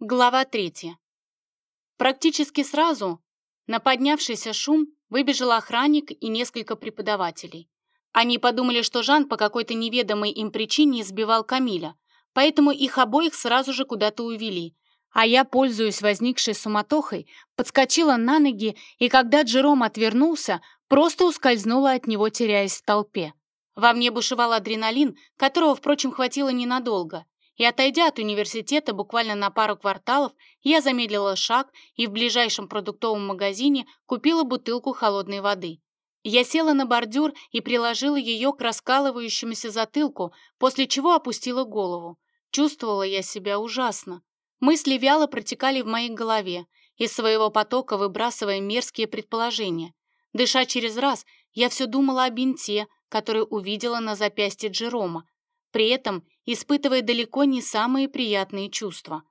Глава третья. Практически сразу на поднявшийся шум выбежал охранник и несколько преподавателей. Они подумали, что Жан по какой-то неведомой им причине избивал Камиля, поэтому их обоих сразу же куда-то увели, а я, пользуясь возникшей суматохой, подскочила на ноги и, когда Джером отвернулся, просто ускользнула от него, теряясь в толпе. Во мне бушевал адреналин, которого, впрочем, хватило ненадолго. И отойдя от университета буквально на пару кварталов, я замедлила шаг и в ближайшем продуктовом магазине купила бутылку холодной воды. Я села на бордюр и приложила ее к раскалывающемуся затылку, после чего опустила голову. Чувствовала я себя ужасно. Мысли вяло протекали в моей голове, из своего потока выбрасывая мерзкие предположения. Дыша через раз, я все думала о бинте, который увидела на запястье Джерома, при этом испытывая далеко не самые приятные чувства.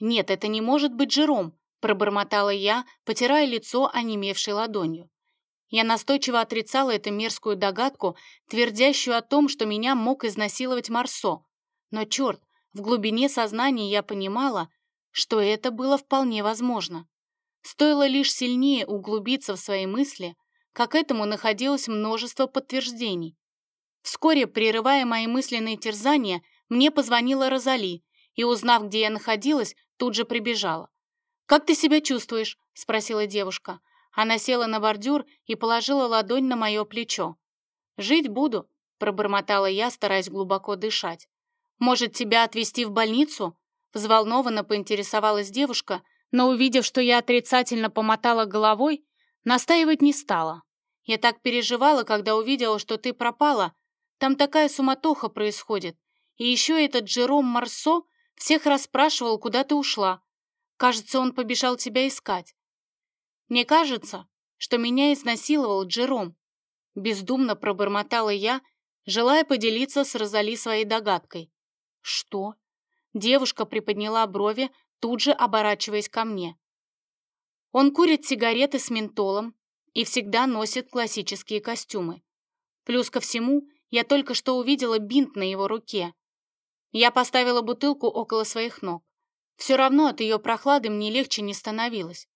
«Нет, это не может быть жиром», — пробормотала я, потирая лицо онемевшей ладонью. Я настойчиво отрицала эту мерзкую догадку, твердящую о том, что меня мог изнасиловать Марсо. Но, черт, в глубине сознания я понимала, что это было вполне возможно. Стоило лишь сильнее углубиться в свои мысли, как этому находилось множество подтверждений. Вскоре, прерывая мои мысленные терзания, мне позвонила Розали и, узнав, где я находилась, тут же прибежала. «Как ты себя чувствуешь?» — спросила девушка. Она села на бордюр и положила ладонь на мое плечо. «Жить буду», — пробормотала я, стараясь глубоко дышать. «Может, тебя отвезти в больницу?» Взволнованно поинтересовалась девушка, но, увидев, что я отрицательно помотала головой, настаивать не стала. «Я так переживала, когда увидела, что ты пропала, там такая суматоха происходит. И еще этот Джером Марсо всех расспрашивал, куда ты ушла. Кажется, он побежал тебя искать. Мне кажется, что меня изнасиловал Джером. Бездумно пробормотала я, желая поделиться с Розали своей догадкой. Что? Девушка приподняла брови, тут же оборачиваясь ко мне. Он курит сигареты с ментолом и всегда носит классические костюмы. Плюс ко всему, я только что увидела бинт на его руке. Я поставила бутылку около своих ног. Все равно от ее прохлады мне легче не становилось.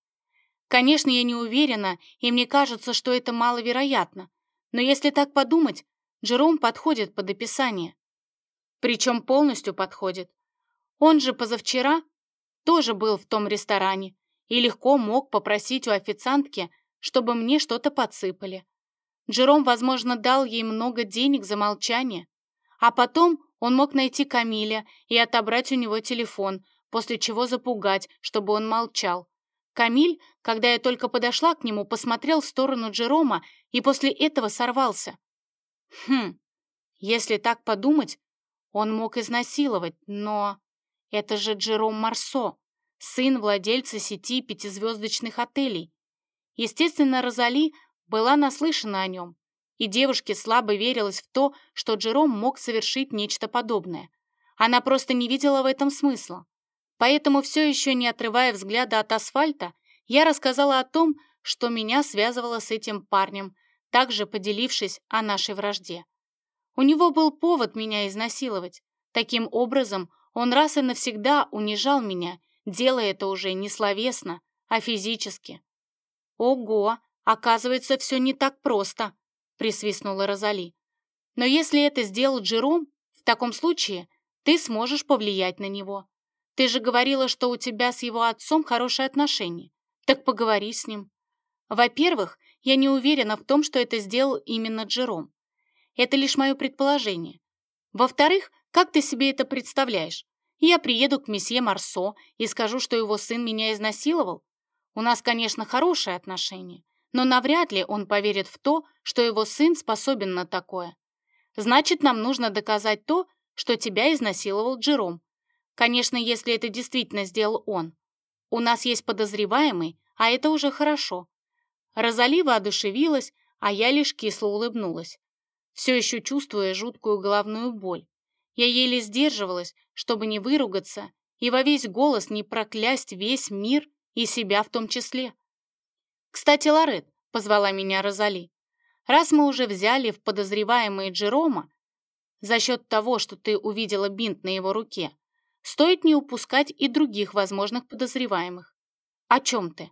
Конечно, я не уверена, и мне кажется, что это маловероятно. Но если так подумать, Джером подходит под описание. Причем полностью подходит. Он же позавчера тоже был в том ресторане и легко мог попросить у официантки, чтобы мне что-то подсыпали. Джером, возможно, дал ей много денег за молчание. А потом он мог найти Камиля и отобрать у него телефон, после чего запугать, чтобы он молчал. Камиль, когда я только подошла к нему, посмотрел в сторону Джерома и после этого сорвался. Хм, если так подумать, он мог изнасиловать, но... Это же Джером Марсо, сын владельца сети пятизвездочных отелей. Естественно, Розали была наслышана о нем, и девушке слабо верилось в то, что Джером мог совершить нечто подобное. Она просто не видела в этом смысла. Поэтому, все еще не отрывая взгляда от асфальта, я рассказала о том, что меня связывало с этим парнем, также поделившись о нашей вражде. У него был повод меня изнасиловать. Таким образом, он раз и навсегда унижал меня, делая это уже не словесно, а физически. Ого, «Оказывается, все не так просто», — присвистнула Розали. «Но если это сделал Джером, в таком случае ты сможешь повлиять на него. Ты же говорила, что у тебя с его отцом хорошие отношения. Так поговори с ним. Во-первых, я не уверена в том, что это сделал именно Джером. Это лишь мое предположение. Во-вторых, как ты себе это представляешь? Я приеду к месье Марсо и скажу, что его сын меня изнасиловал? У нас, конечно, хорошие отношения, но навряд ли он поверит в то, что его сын способен на такое. Значит, нам нужно доказать то, что тебя изнасиловал Джером. Конечно, если это действительно сделал он. У нас есть подозреваемый, а это уже хорошо. Розали воодушевилась, а я лишь кисло улыбнулась, все еще чувствуя жуткую головную боль. Я еле сдерживалась, чтобы не выругаться и во весь голос не проклясть весь мир и себя в том числе. «Кстати, Лорет», — позвала меня Розали, «раз мы уже взяли в подозреваемые Джерома, за счет того, что ты увидела бинт на его руке, стоит не упускать и других возможных подозреваемых. О чем ты?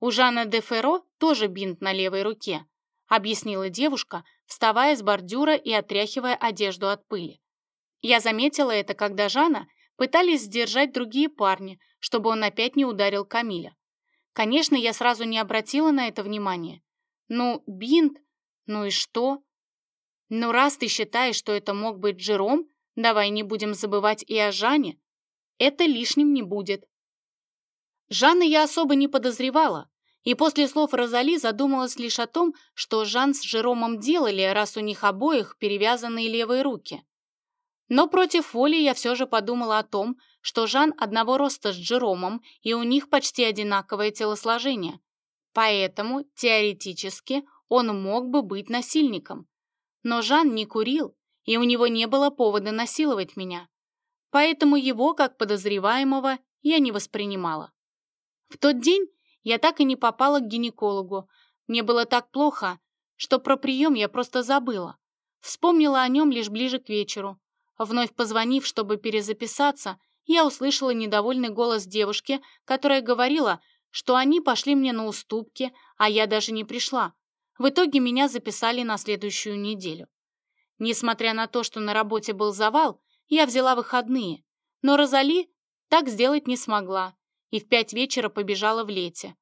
У Жана де Ферро тоже бинт на левой руке, объяснила девушка, вставая с бордюра и отряхивая одежду от пыли. Я заметила это, когда Жана пытались сдержать другие парни, чтобы он опять не ударил Камиля. Конечно, я сразу не обратила на это внимания. Ну, бинт, ну и что? Ну, раз ты считаешь, что это мог быть Джером, давай не будем забывать и о Жане. Это лишним не будет. Жанны я особо не подозревала, и после слов Розали задумалась лишь о том, что Жан с Жеромом делали, раз у них обоих перевязанные левые руки. Но против воли я все же подумала о том, что Жан одного роста с Джеромом, и у них почти одинаковое телосложение. Поэтому, теоретически, он мог бы быть насильником. Но Жан не курил, и у него не было повода насиловать меня. Поэтому его, как подозреваемого, я не воспринимала. В тот день я так и не попала к гинекологу. Мне было так плохо, что про прием я просто забыла. Вспомнила о нем лишь ближе к вечеру. Вновь позвонив, чтобы перезаписаться, я услышала недовольный голос девушки, которая говорила, что они пошли мне на уступки, а я даже не пришла. В итоге меня записали на следующую неделю. Несмотря на то, что на работе был завал, я взяла выходные, но Розали так сделать не смогла и в пять вечера побежала в лете.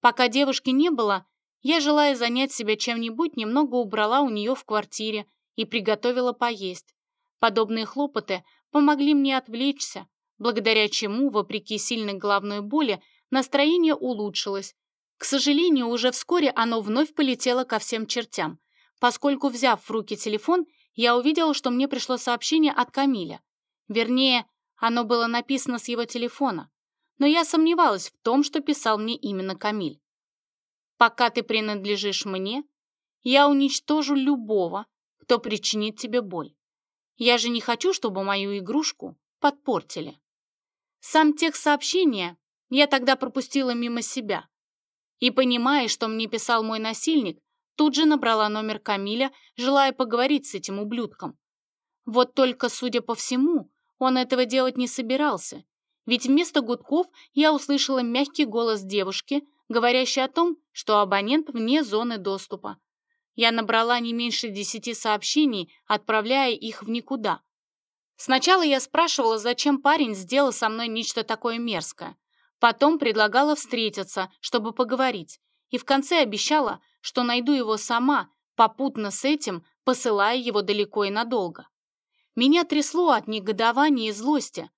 Пока девушки не было, я, желая занять себя чем-нибудь, немного убрала у нее в квартире и приготовила поесть. Подобные хлопоты помогли мне отвлечься, благодаря чему, вопреки сильной головной боли, настроение улучшилось. К сожалению, уже вскоре оно вновь полетело ко всем чертям, поскольку, взяв в руки телефон, я увидела, что мне пришло сообщение от Камиля. Вернее, оно было написано с его телефона, но я сомневалась в том, что писал мне именно Камиль. «Пока ты принадлежишь мне, я уничтожу любого, кто причинит тебе боль. Я же не хочу, чтобы мою игрушку подпортили. Сам текст сообщения я тогда пропустила мимо себя. И, понимая, что мне писал мой насильник, тут же набрала номер Камиля, желая поговорить с этим ублюдком. Вот только, судя по всему, он этого делать не собирался, ведь вместо гудков я услышала мягкий голос девушки, говорящий о том, что абонент вне зоны доступа. Я набрала не меньше десяти сообщений, отправляя их в никуда. Сначала я спрашивала, зачем парень сделал со мной нечто такое мерзкое. Потом предлагала встретиться, чтобы поговорить. И в конце обещала, что найду его сама, попутно с этим посылая его далеко и надолго. Меня трясло от негодования и злости.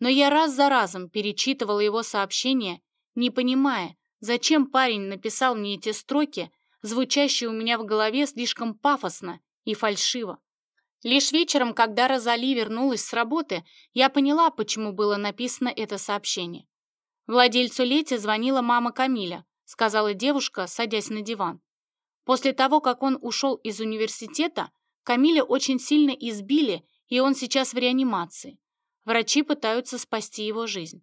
Но я раз за разом перечитывала его сообщения, не понимая, зачем парень написал мне эти строки, звучащее у меня в голове слишком пафосно и фальшиво. Лишь вечером, когда Розали вернулась с работы, я поняла, почему было написано это сообщение. Владельцу Лети звонила мама Камиля, сказала девушка, садясь на диван. После того, как он ушел из университета, Камиля очень сильно избили, и он сейчас в реанимации. Врачи пытаются спасти его жизнь.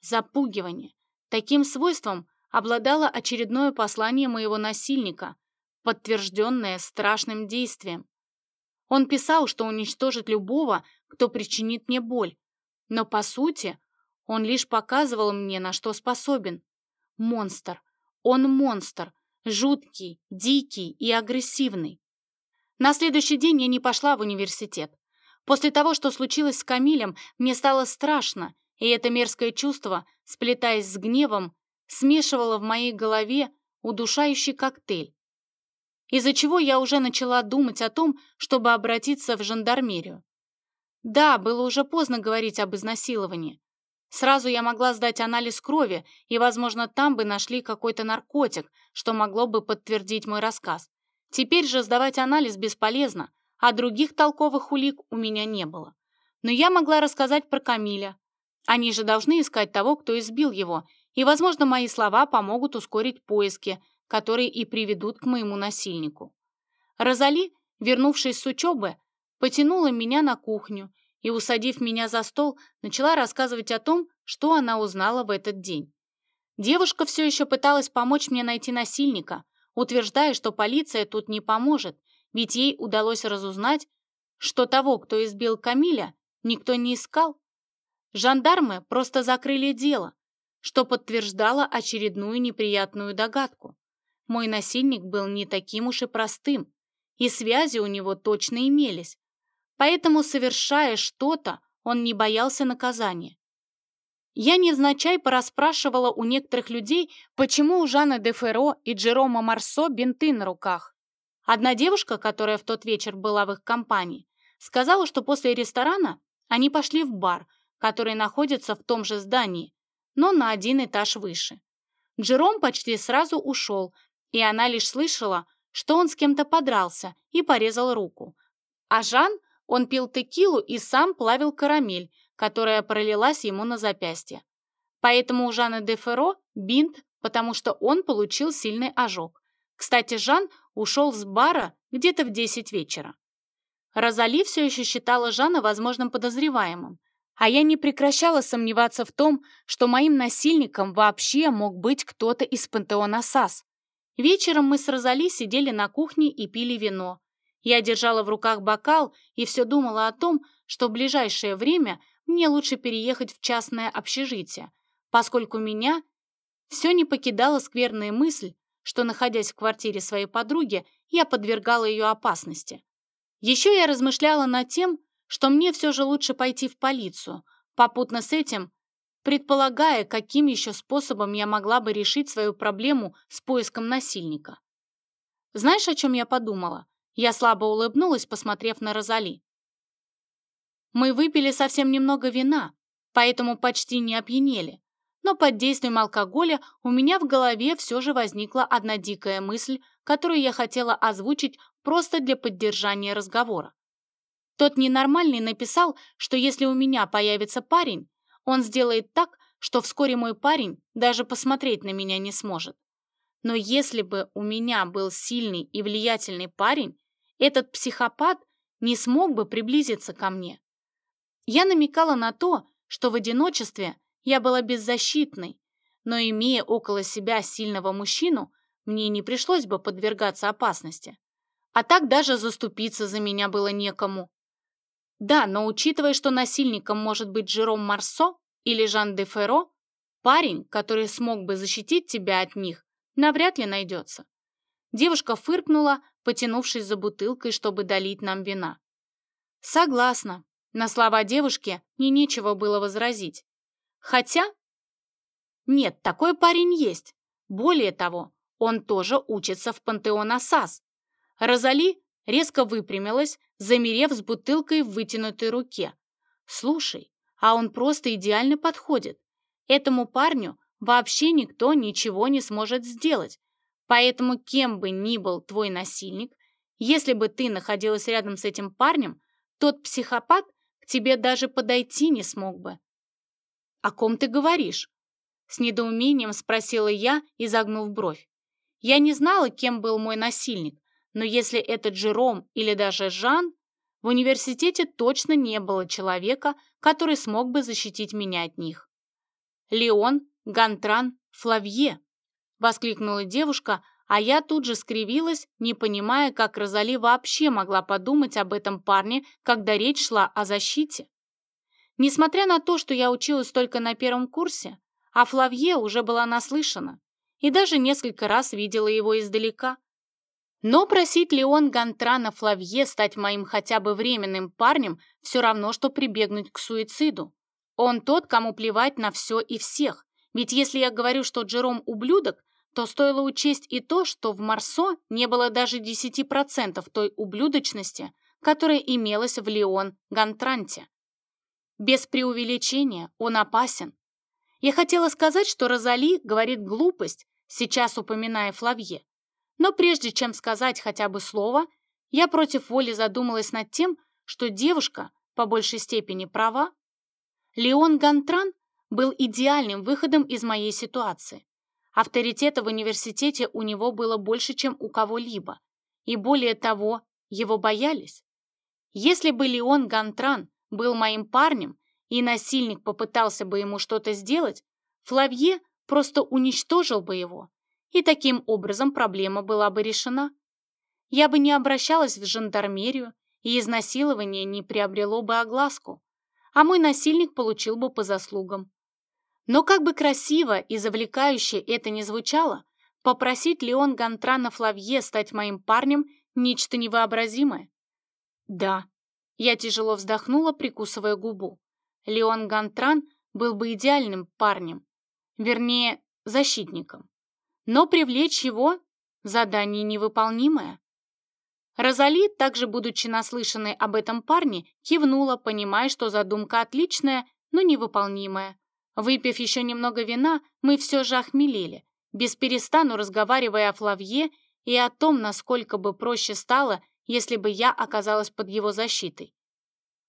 Запугивание. Таким свойством обладало очередное послание моего насильника, подтвержденное страшным действием. Он писал, что уничтожит любого, кто причинит мне боль, но, по сути, он лишь показывал мне, на что способен. Монстр. Он монстр. Жуткий, дикий и агрессивный. На следующий день я не пошла в университет. После того, что случилось с Камилем, мне стало страшно, и это мерзкое чувство, сплетаясь с гневом, смешивала в моей голове удушающий коктейль, из-за чего я уже начала думать о том, чтобы обратиться в жандармерию. Да, было уже поздно говорить об изнасиловании. Сразу я могла сдать анализ крови, и, возможно, там бы нашли какой-то наркотик, что могло бы подтвердить мой рассказ. Теперь же сдавать анализ бесполезно, а других толковых улик у меня не было. Но я могла рассказать про Камиля. Они же должны искать того, кто избил его, и, возможно, мои слова помогут ускорить поиски, которые и приведут к моему насильнику. Розали, вернувшись с учебы, потянула меня на кухню и, усадив меня за стол, начала рассказывать о том, что она узнала в этот день. Девушка все еще пыталась помочь мне найти насильника, утверждая, что полиция тут не поможет, ведь ей удалось разузнать, что того, кто избил Камиля, никто не искал, Жандармы просто закрыли дело, что подтверждало очередную неприятную догадку. Мой насильник был не таким уж и простым, и связи у него точно имелись. Поэтому, совершая что-то, он не боялся наказания. Я невзначай порасспрашивала у некоторых людей, почему у Жана де Ферро и Джерома Марсо бинты на руках. Одна девушка, которая в тот вечер была в их компании, сказала, что после ресторана они пошли в бар, который находится в том же здании, но на один этаж выше. Джером почти сразу ушел, и она лишь слышала, что он с кем-то подрался и порезал руку. А Жан, он пил текилу и сам плавил карамель, которая пролилась ему на запястье. Поэтому у Жана де Ферро бинт, потому что он получил сильный ожог. Кстати, Жан ушел с бара где-то в 10 вечера. Розали все еще считала Жана возможным подозреваемым, а я не прекращала сомневаться в том, что моим насильником вообще мог быть кто-то из пантеона САС. Вечером мы с Розали сидели на кухне и пили вино. Я держала в руках бокал и все думала о том, что в ближайшее время мне лучше переехать в частное общежитие, поскольку меня все не покидала скверная мысль, что, находясь в квартире своей подруги, я подвергала ее опасности. Еще я размышляла над тем, что мне все же лучше пойти в полицию, попутно с этим предполагая, каким еще способом я могла бы решить свою проблему с поиском насильника. Знаешь, о чем я подумала? Я слабо улыбнулась, посмотрев на Розали. Мы выпили совсем немного вина, поэтому почти не опьянели. Но под действием алкоголя у меня в голове все же возникла одна дикая мысль, которую я хотела озвучить просто для поддержания разговора. Тот ненормальный написал, что если у меня появится парень, он сделает так, что вскоре мой парень даже посмотреть на меня не сможет. Но если бы у меня был сильный и влиятельный парень, этот психопат не смог бы приблизиться ко мне. Я намекала на то, что в одиночестве я была беззащитной, но имея около себя сильного мужчину, мне не пришлось бы подвергаться опасности. А так даже заступиться за меня было некому. Да, но учитывая, что насильником может быть Жером Марсо или Жан де Ферро, парень, который смог бы защитить тебя от них, навряд ли найдется. Девушка фыркнула, потянувшись за бутылкой, чтобы долить нам вина. Согласна. На слова девушки мне нечего было возразить. Хотя... Нет, такой парень есть. Более того, он тоже учится в пантеон Асас. Розали резко выпрямилась, замерев с бутылкой в вытянутой руке. «Слушай, а он просто идеально подходит. Этому парню вообще никто ничего не сможет сделать. Поэтому кем бы ни был твой насильник, если бы ты находилась рядом с этим парнем, тот психопат к тебе даже подойти не смог бы». «О ком ты говоришь?» С недоумением спросила я, изогнув бровь. Я не знала, кем был мой насильник, но если это Джером или даже Жан, в университете точно не было человека, который смог бы защитить меня от них. «Леон, Гантран, Флавье!» — воскликнула девушка, а я тут же скривилась, не понимая, как Розали вообще могла подумать об этом парне, когда речь шла о защите. Несмотря на то, что я училась только на первом курсе, а Флавье уже была наслышана и даже несколько раз видела его издалека. Но просить Леон Гантрана Флавье стать моим хотя бы временным парнем все равно, что прибегнуть к суициду. Он тот, кому плевать на все и всех. Ведь если я говорю, что Джером ублюдок, то стоило учесть и то, что в Марсо не было даже 10% той ублюдочности, которая имелась в Леон Гантранте. Без преувеличения он опасен. Я хотела сказать, что Розали говорит глупость, сейчас упоминая Флавье. Но прежде чем сказать хотя бы слово, я против воли задумалась над тем, что девушка по большей степени права. Леон Гантран был идеальным выходом из моей ситуации. Авторитета в университете у него было больше, чем у кого-либо. И более того, его боялись. Если бы Леон Гантран был моим парнем, и насильник попытался бы ему что-то сделать, Флавье просто уничтожил бы его и таким образом проблема была бы решена. Я бы не обращалась в жандармерию, и изнасилование не приобрело бы огласку. а мой насильник получил бы по заслугам. Но как бы красиво и завлекающе это ни звучало, попросить Леон Гантрана Флавье стать моим парнем – нечто невообразимое. Да, я тяжело вздохнула, прикусывая губу. Леон Гантран был бы идеальным парнем, вернее, защитником. Но привлечь его – задание невыполнимое. Розали, также будучи наслышанной об этом парне, кивнула, понимая, что задумка отличная, но невыполнимая. Выпив еще немного вина, мы все же охмелели, без перестану разговаривая о Флавье и о том, насколько бы проще стало, если бы я оказалась под его защитой.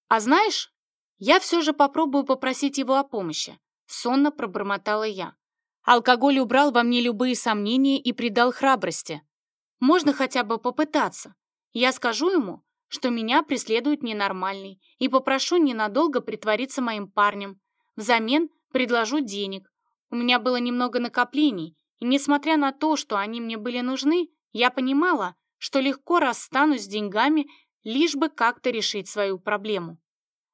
«А знаешь, я все же попробую попросить его о помощи», — сонно пробормотала я. Алкоголь убрал во мне любые сомнения и придал храбрости. Можно хотя бы попытаться. Я скажу ему, что меня преследует ненормальный, и попрошу ненадолго притвориться моим парнем. Взамен предложу денег. У меня было немного накоплений, и несмотря на то, что они мне были нужны, я понимала, что легко расстанусь с деньгами, лишь бы как-то решить свою проблему.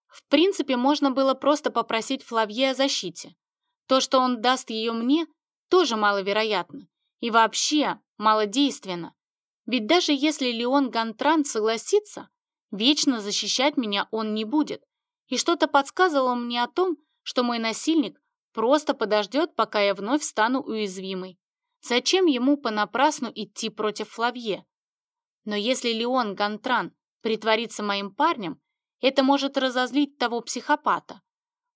В принципе, можно было просто попросить Флавье о защите. То, что он даст ее мне, тоже маловероятно. И вообще малодейственно. Ведь даже если Леон Гантран согласится, вечно защищать меня он не будет. И что-то подсказывало мне о том, что мой насильник просто подождет, пока я вновь стану уязвимой. Зачем ему понапрасну идти против Флавье? Но если Леон Гантран притворится моим парнем, это может разозлить того психопата.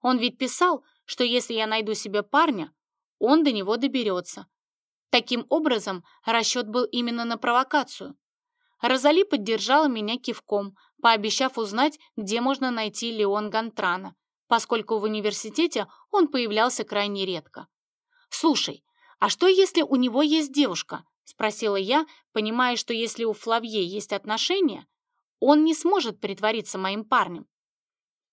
Он ведь писал, что если я найду себе парня, он до него доберется. Таким образом, расчет был именно на провокацию. Розали поддержала меня кивком, пообещав узнать, где можно найти Леон Гантрана, поскольку в университете он появлялся крайне редко. «Слушай, а что, если у него есть девушка?» — спросила я, понимая, что если у Флавье есть отношения, он не сможет притвориться моим парнем.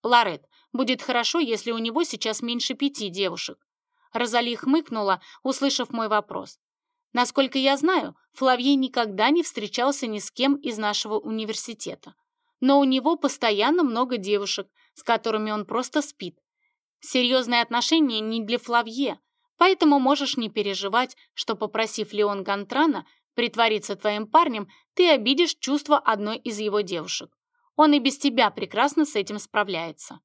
«Ларет, будет хорошо, если у него сейчас меньше пяти девушек». Розали хмыкнула, услышав мой вопрос. Насколько я знаю, Флавье никогда не встречался ни с кем из нашего университета. Но у него постоянно много девушек, с которыми он просто спит. Серьезные отношения не для Флавье, поэтому можешь не переживать, что, попросив Леон Гантрана притвориться твоим парнем, ты обидишь чувства одной из его девушек. Он и без тебя прекрасно с этим справляется.